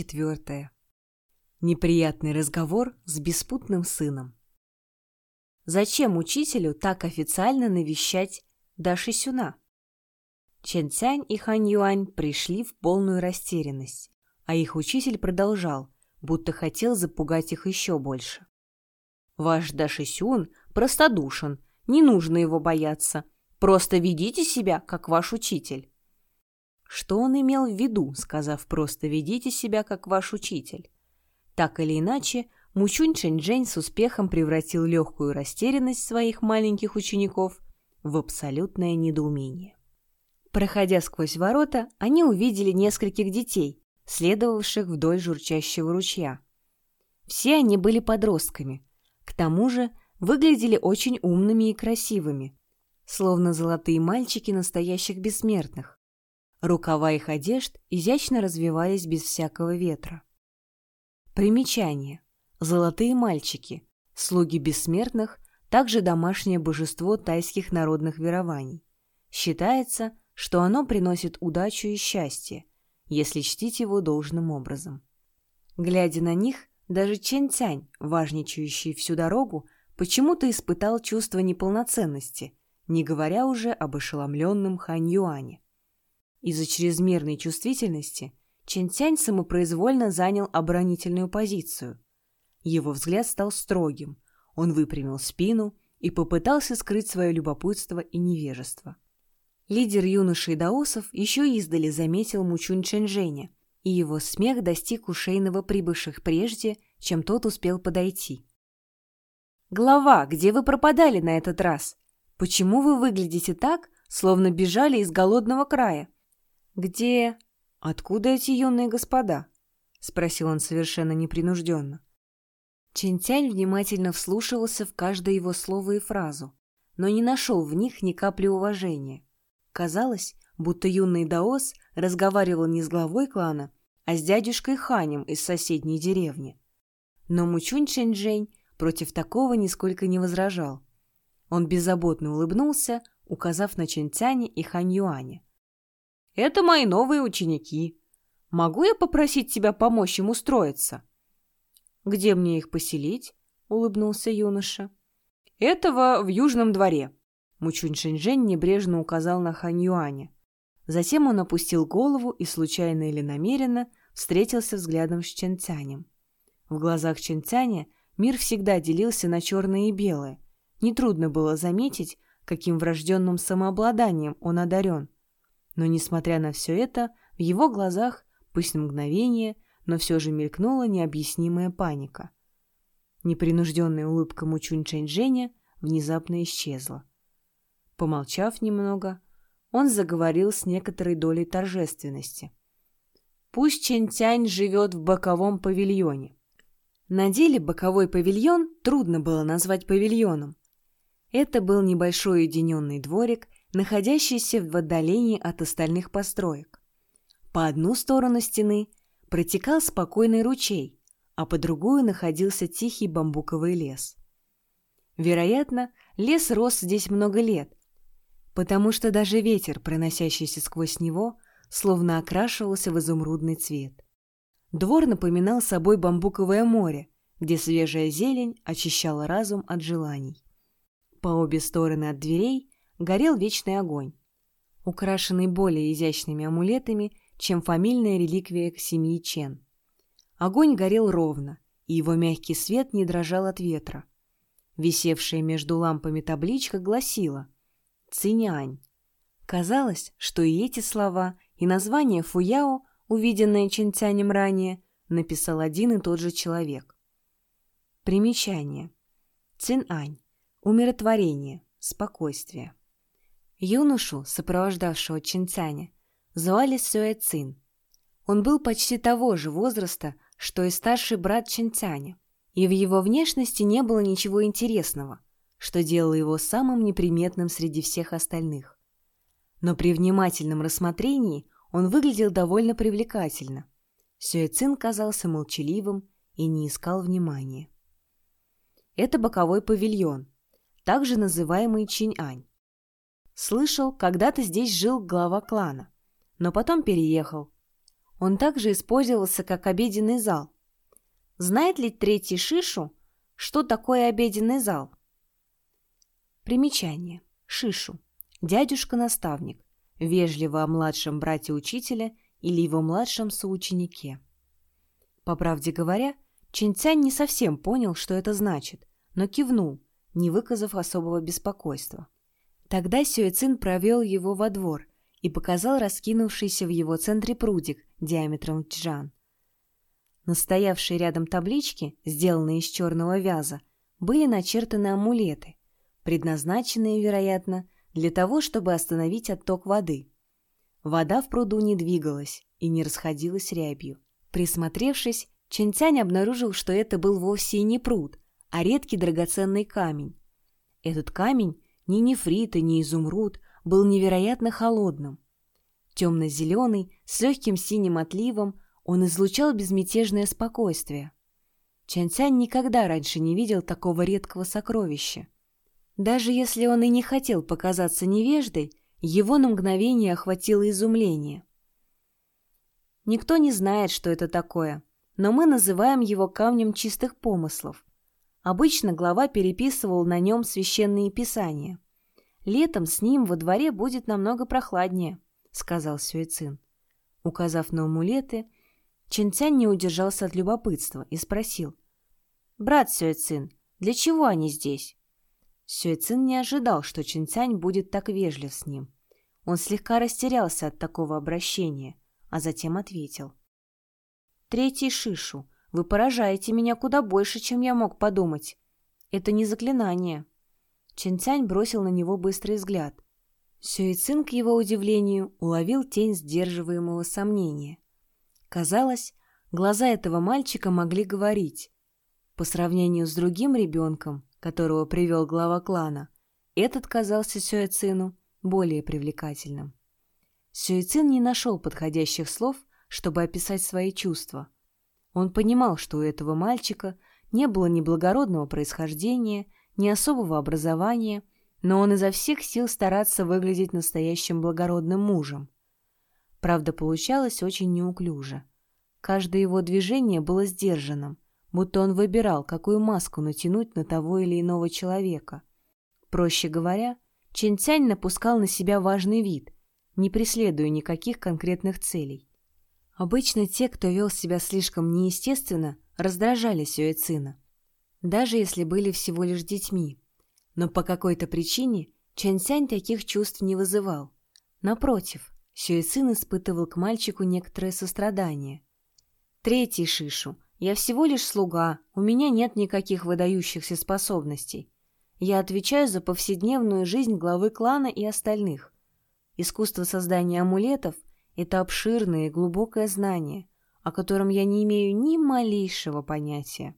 Четвертая. Неприятный разговор с беспутным сыном. Зачем учителю так официально навещать Даши Сюна? Чен Цянь и Хань Юань пришли в полную растерянность, а их учитель продолжал, будто хотел запугать их еще больше. «Ваш Даши Сюн простодушен, не нужно его бояться, просто ведите себя, как ваш учитель». Что он имел в виду, сказав просто «ведите себя, как ваш учитель»? Так или иначе, Мучунь Чэньчжэнь с успехом превратил легкую растерянность своих маленьких учеников в абсолютное недоумение. Проходя сквозь ворота, они увидели нескольких детей, следовавших вдоль журчащего ручья. Все они были подростками, к тому же выглядели очень умными и красивыми, словно золотые мальчики настоящих бессмертных. Рукава их одежд изящно развивались без всякого ветра. Примечание. Золотые мальчики, слуги бессмертных, также домашнее божество тайских народных верований. Считается, что оно приносит удачу и счастье, если чтить его должным образом. Глядя на них, даже Чен Цянь, важничающий всю дорогу, почему-то испытал чувство неполноценности, не говоря уже об ошеломленном Хань Юане. Из-за чрезмерной чувствительности Чентянь самопроизвольно занял оборонительную позицию. Его взгляд стал строгим, он выпрямил спину и попытался скрыть свое любопытство и невежество. Лидер юношей даосов еще издали заметил Мучунь Чэньжэня, и его смех достиг ушейного прибывших прежде, чем тот успел подойти. «Глава, где вы пропадали на этот раз? Почему вы выглядите так, словно бежали из голодного края?» «Где... Откуда эти юные господа?» — спросил он совершенно непринужденно. Чинтянь внимательно вслушивался в каждое его слово и фразу, но не нашел в них ни капли уважения. Казалось, будто юный Даос разговаривал не с главой клана, а с дядюшкой Ханем из соседней деревни. Но Мучунь Чэньчжэнь против такого нисколько не возражал. Он беззаботно улыбнулся, указав на Чэньцяне и Хань Юаня. Это мои новые ученики. Могу я попросить тебя помочь им устроиться?» «Где мне их поселить?» — улыбнулся юноша. «Этого в Южном дворе», — Мучунь Шэньчжэнь небрежно указал на Хань Юаня. Затем он опустил голову и, случайно или намеренно, встретился взглядом с Чэнцянем. В глазах Чэнцяня мир всегда делился на черное и белое. Нетрудно было заметить, каким врожденным самообладанием он одарен — но, несмотря на все это, в его глазах, пусть на мгновение, но все же мелькнула необъяснимая паника. Непринужденная улыбка Мучунь Чэньчжэня внезапно исчезла. Помолчав немного, он заговорил с некоторой долей торжественности. «Пусть Чэнь-Тянь живет в боковом павильоне». На деле боковой павильон трудно было назвать павильоном. Это был небольшой уединенный дворик – находящийся в отдалении от остальных построек. По одну сторону стены протекал спокойный ручей, а по другую находился тихий бамбуковый лес. Вероятно, лес рос здесь много лет, потому что даже ветер, проносящийся сквозь него, словно окрашивался в изумрудный цвет. Двор напоминал собой бамбуковое море, где свежая зелень очищала разум от желаний. По обе стороны от дверей горел вечный огонь, украшенный более изящными амулетами, чем фамильная реликвия семьи Чен. Огонь горел ровно, и его мягкий свет не дрожал от ветра. Висевшая между лампами табличка гласила «Цинянь». Казалось, что и эти слова, и название Фуяо, увиденное Чинтянем ранее, написал один и тот же человек. Примечание. Цинань. Умиротворение. Спокойствие. Юношу, сопровождавшего Чинцаня, звали Сюэ Цин. Он был почти того же возраста, что и старший брат Чинцаня, и в его внешности не было ничего интересного, что делало его самым неприметным среди всех остальных. Но при внимательном рассмотрении он выглядел довольно привлекательно. Сюэ Цин казался молчаливым и не искал внимания. Это боковой павильон, также называемый Чинь-Ань. Слышал, когда-то здесь жил глава клана, но потом переехал. Он также использовался как обеденный зал. Знает ли третий Шишу, что такое обеденный зал? Примечание. Шишу. Дядюшка-наставник. Вежливо о младшем брате учителя или его младшем соученике. По правде говоря, Чинцянь не совсем понял, что это значит, но кивнул, не выказав особого беспокойства. Тогда Сюэцин провел его во двор и показал раскинувшийся в его центре прудик диаметром в джан. На рядом табличке, сделанные из черного вяза, были начертаны амулеты, предназначенные, вероятно, для того, чтобы остановить отток воды. Вода в пруду не двигалась и не расходилась рябью. Присмотревшись, Чентянь обнаружил, что это был вовсе и не пруд, а редкий драгоценный камень. Этот камень, ни нефрит и ни изумруд, был невероятно холодным. Темно-зеленый, с легким синим отливом, он излучал безмятежное спокойствие. Чанцянь никогда раньше не видел такого редкого сокровища. Даже если он и не хотел показаться невеждой, его на мгновение охватило изумление. Никто не знает, что это такое, но мы называем его камнем чистых помыслов. Обычно глава переписывал на нем священные писания. «Летом с ним во дворе будет намного прохладнее», — сказал Сюэцин. Указав на амулеты, Чинцянь не удержался от любопытства и спросил. «Брат Сюэцин, для чего они здесь?» Сюэцин не ожидал, что Чинцянь будет так вежлив с ним. Он слегка растерялся от такого обращения, а затем ответил. «Третий Шишу, вы поражаете меня куда больше, чем я мог подумать. Это не заклинание». Чинцянь бросил на него быстрый взгляд. Сюэцин, к его удивлению, уловил тень сдерживаемого сомнения. Казалось, глаза этого мальчика могли говорить. По сравнению с другим ребенком, которого привел глава клана, этот казался Сюэцину более привлекательным. Сюэцин не нашел подходящих слов, чтобы описать свои чувства. Он понимал, что у этого мальчика не было ни благородного происхождения, ни особого образования, но он изо всех сил старался выглядеть настоящим благородным мужем. Правда, получалось очень неуклюже. Каждое его движение было сдержанным, будто он выбирал, какую маску натянуть на того или иного человека. Проще говоря, Чэнь напускал на себя важный вид, не преследуя никаких конкретных целей. Обычно те, кто вел себя слишком неестественно, раздражали Сюэцина, даже если были всего лишь детьми. Но по какой-то причине Чэнь таких чувств не вызывал. Напротив, Сюэцин испытывал к мальчику некоторое сострадание. «Третий Шишу», я всего лишь слуга, у меня нет никаких выдающихся способностей. Я отвечаю за повседневную жизнь главы клана и остальных. Искусство создания амулетов – это обширное и глубокое знание, о котором я не имею ни малейшего понятия.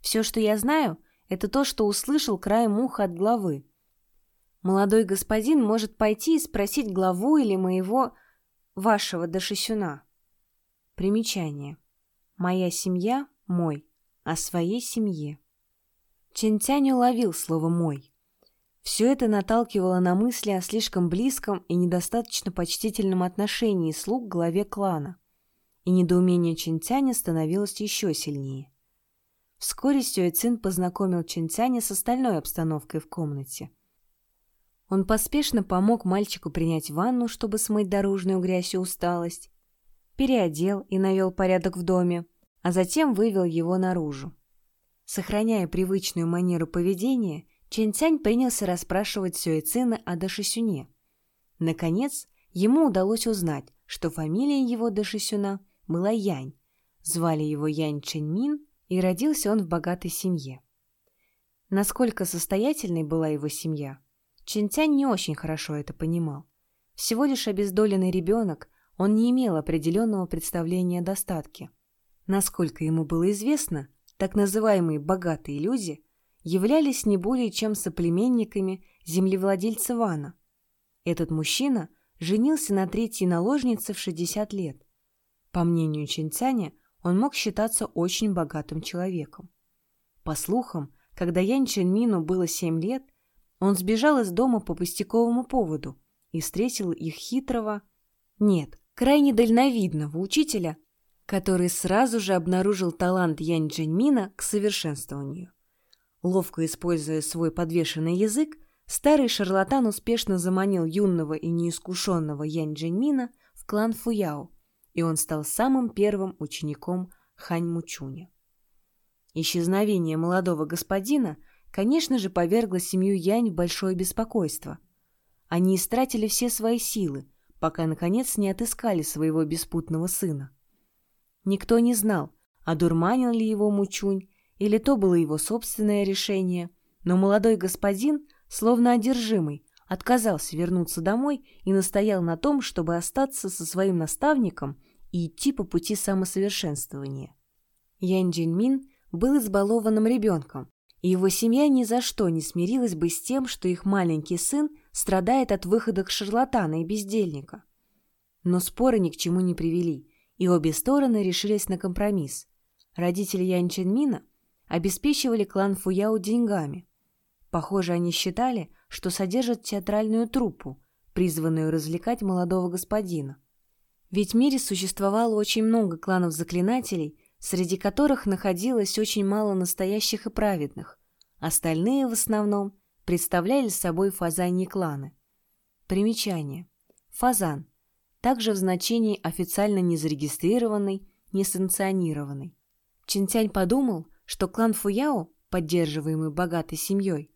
Все, что я знаю, это то, что услышал краем уха от главы. Молодой господин может пойти и спросить главу или моего, вашего Дашисюна. Примечание. Моя семья – мой, о своей семье. Чентянь уловил слово «мой». Все это наталкивало на мысли о слишком близком и недостаточно почтительном отношении слуг к главе клана, и недоумение Чентяня становилось еще сильнее. Вскоре Сюэцин познакомил Чентяня с остальной обстановкой в комнате. Он поспешно помог мальчику принять ванну, чтобы смыть дорожную грязь и усталость, переодел и навел порядок в доме, а затем вывел его наружу. Сохраняя привычную манеру поведения, Чен Цянь принялся расспрашивать Сюэцина о Дашисюне. Наконец, ему удалось узнать, что фамилия его Дашисюна была Янь, звали его Янь Чэньмин, и родился он в богатой семье. Насколько состоятельной была его семья, Чен Цянь не очень хорошо это понимал. Всего лишь обездоленный ребенок, он не имел определенного представления о достатке. Насколько ему было известно, так называемые «богатые люди» являлись не более чем соплеменниками землевладельца Вана. Этот мужчина женился на третьей наложнице в 60 лет. По мнению Чинцаня, он мог считаться очень богатым человеком. По слухам, когда Янь Чэньмину было 7 лет, он сбежал из дома по пустяковому поводу и встретил их хитрого, нет, крайне дальновидного учителя, который сразу же обнаружил талант Янь Джиньмина к совершенствованию. Ловко используя свой подвешенный язык, старый шарлатан успешно заманил юного и неискушенного Янь Джиньмина в клан Фуяо, и он стал самым первым учеником Хань Мучуня. Исчезновение молодого господина, конечно же, повергло семью Янь в большое беспокойство. Они истратили все свои силы, пока, наконец, не отыскали своего беспутного сына. Никто не знал, одурманил ли его Мучунь, или то было его собственное решение, но молодой господин, словно одержимый, отказался вернуться домой и настоял на том, чтобы остаться со своим наставником и идти по пути самосовершенствования. Ян Джинмин был избалованным ребенком, и его семья ни за что не смирилась бы с тем, что их маленький сын страдает от выходок шарлатана и бездельника. Но споры ни к чему не привели, и обе стороны решились на компромисс. Родители Ян Чжэньмина обеспечивали клан Фуяо деньгами. Похоже, они считали, что содержат театральную труппу, призванную развлекать молодого господина. Ведь в мире существовало очень много кланов заклинателей, среди которых находилось очень мало настоящих и праведных. Остальные в основном представляли собой фазаньи кланы. Примечание. Фазан. Также в значении официально не зарегистрированный, не санкционированный. Чинтянь подумал, что клан Фуяо, поддерживаемый богатой семьей,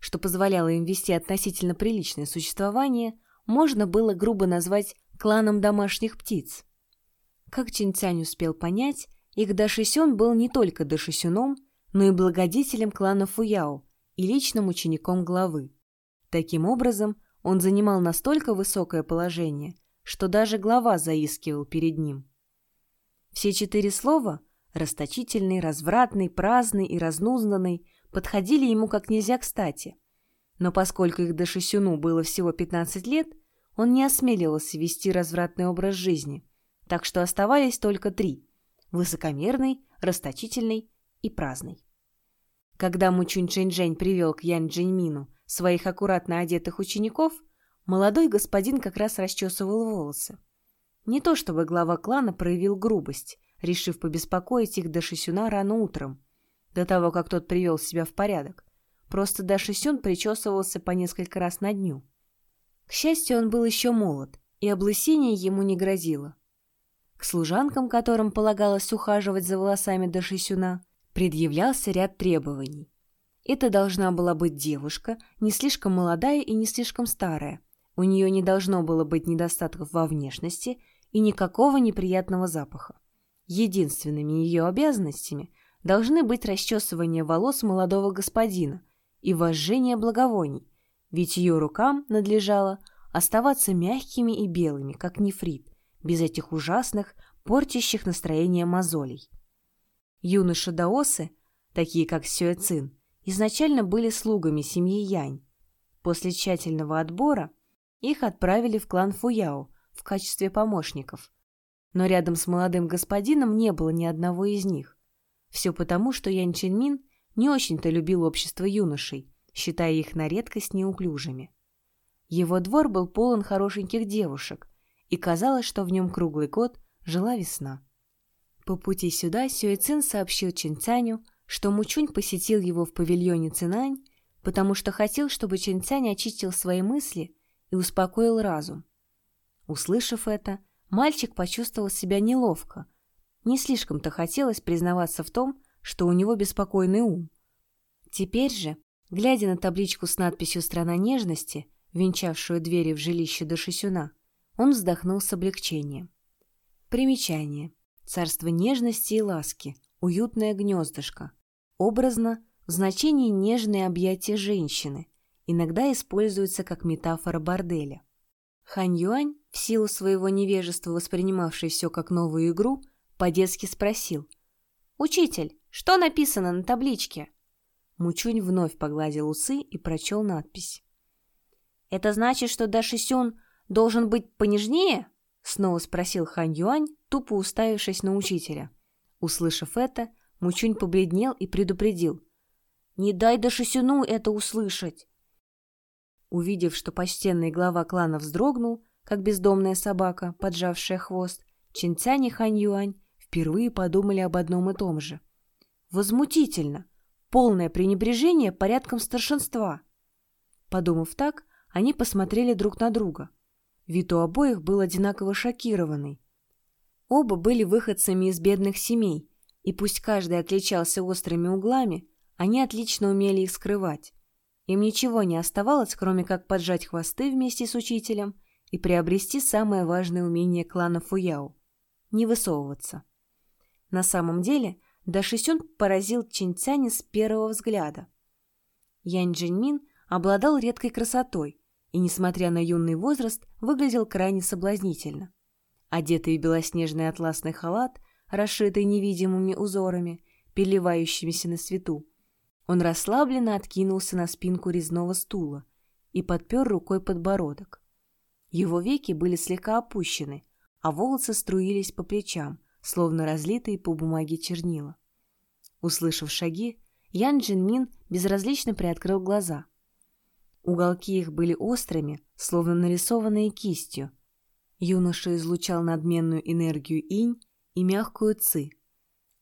что позволяло им вести относительно приличное существование, можно было грубо назвать кланом домашних птиц. Как Чинтянь успел понять, их Дашисюн был не только Дашисюном, но и благодетелем клана Фуяо и личным учеником главы. Таким образом, он занимал настолько высокое положение, что даже глава заискивал перед ним. Все четыре слова – расточительный, развратный, праздный и разнузданный – подходили ему как нельзя кстати. Но поскольку их Дашисюну было всего 15 лет, он не осмеливался вести развратный образ жизни, так что оставались только три высокомерный, расточительный и праздный. Когда Мучунь Чэньчжэнь привел к Ян Джиньмину своих аккуратно одетых учеников, молодой господин как раз расчесывал волосы. Не то чтобы глава клана проявил грубость, решив побеспокоить их до Шисюна рано утром, до того, как тот привел себя в порядок. Просто Дашисюн причесывался по несколько раз на дню. К счастью, он был еще молод, и облысение ему не грозило. К служанкам, которым полагалось ухаживать за волосами до шисюна, предъявлялся ряд требований. Это должна была быть девушка, не слишком молодая и не слишком старая. У нее не должно было быть недостатков во внешности и никакого неприятного запаха. Единственными ее обязанностями должны быть расчесывание волос молодого господина и вожжение благовоний, ведь ее рукам надлежало оставаться мягкими и белыми, как нефрит, без этих ужасных, портящих настроение мозолей. Юноши-даосы, такие как Сюэцин, изначально были слугами семьи Янь. После тщательного отбора их отправили в клан Фуяо в качестве помощников. Но рядом с молодым господином не было ни одного из них. Все потому, что Ян Чинмин не очень-то любил общество юношей, считая их на редкость неуклюжими. Его двор был полон хорошеньких девушек, и казалось, что в нем круглый год жила весна. По пути сюда Сюэцин сообщил Чинцаню, что Мучунь посетил его в павильоне Цинань, потому что хотел, чтобы Чинцань очистил свои мысли и успокоил разум. Услышав это, мальчик почувствовал себя неловко. Не слишком-то хотелось признаваться в том, что у него беспокойный ум. Теперь же, глядя на табличку с надписью «Страна нежности», венчавшую двери в жилище Дашисюна, он вздохнул с облегчением. Примечание. Царство нежности и ласки. Уютное гнездышко. Образно в значении нежные объятия женщины. Иногда используется как метафора борделя. Хань Юань, в силу своего невежества воспринимавший все как новую игру, по-детски спросил. «Учитель, что написано на табличке?» Мучунь вновь погладил усы и прочел надпись. «Это значит, что Даши Сюн должен быть понежнее?» — снова спросил Хань Юань, тупо уставившись на учителя. Услышав это, Мучунь побледнел и предупредил. «Не дай Дашисюну это услышать!» Увидев, что почтенный глава клана вздрогнул, как бездомная собака, поджавшая хвост, Чинцянь и Хань Юань впервые подумали об одном и том же. Возмутительно! Полное пренебрежение порядком старшинства. Подумав так, они посмотрели друг на друга. Вид у обоих был одинаково шокированный. Оба были выходцами из бедных семей, и пусть каждый отличался острыми углами, они отлично умели их скрывать. Им ничего не оставалось, кроме как поджать хвосты вместе с учителем и приобрести самое важное умение клана Фуяо – не высовываться. На самом деле, Дашисюн поразил Чинцяня с первого взгляда. Янь Джиньмин обладал редкой красотой и, несмотря на юный возраст, выглядел крайне соблазнительно. Одетый в белоснежный атласный халат, расшитый невидимыми узорами, переливающимися на свету, он расслабленно откинулся на спинку резного стула и подпер рукой подбородок. Его веки были слегка опущены, а волосы струились по плечам, словно разлитые по бумаге чернила. Услышав шаги, Ян Джинмин безразлично приоткрыл глаза. Уголки их были острыми, словно нарисованные кистью. Юноша излучал надменную энергию инь и мягкую ци.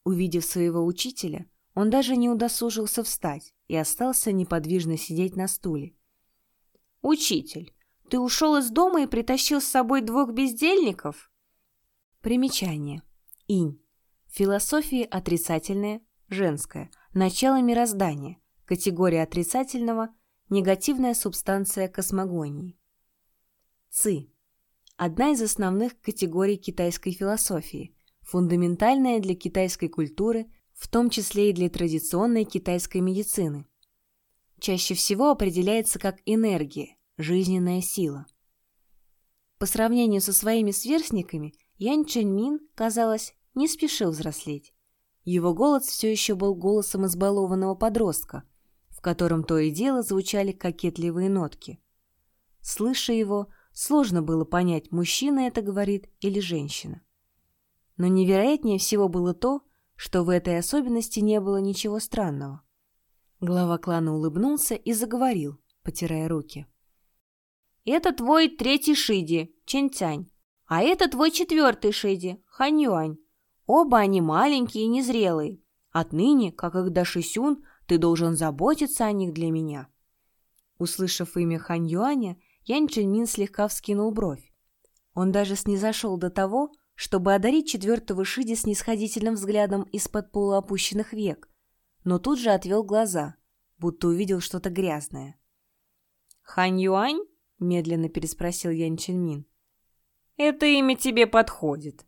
Увидев своего учителя, он даже не удосужился встать и остался неподвижно сидеть на стуле. «Учитель, ты ушел из дома и притащил с собой двух бездельников?» Примечание. Инь. Философия отрицательная, женская, начало мироздания, категория отрицательного, негативная субстанция космогонии. Ци. Одна из основных категорий китайской философии, фундаментальная для китайской культуры в том числе и для традиционной китайской медицины. Чаще всего определяется как энергия, жизненная сила. По сравнению со своими сверстниками, Янь Чэньмин, казалось, не спешил взрослеть. Его голос все еще был голосом избалованного подростка, в котором то и дело звучали кокетливые нотки. Слыша его, сложно было понять, мужчина это говорит или женщина. Но невероятнее всего было то, в этой особенности не было ничего странного. Глава клана улыбнулся и заговорил, потирая руки. «Это твой третий Шиди, Чэнь-Цянь, а это твой четвертый Шиди, Хань-Юань. Оба они маленькие и незрелые. Отныне, как их Дашисюн, ты должен заботиться о них для меня». Услышав имя Хань-Юаня, Янь Чжэньмин слегка вскинул бровь. Он даже снизошел до того, чтобы одарить четвертого Шиди снисходительным взглядом из-под полуопущенных век, но тут же отвел глаза, будто увидел что-то грязное. «Хань Юань?» — медленно переспросил Ян Чинмин. «Это имя тебе подходит.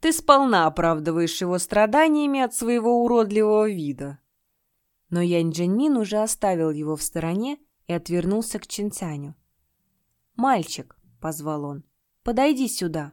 Ты сполна оправдываешь его страданиями от своего уродливого вида». Но Янь Джинмин уже оставил его в стороне и отвернулся к Чинцяню. «Мальчик», — позвал он, — «подойди сюда».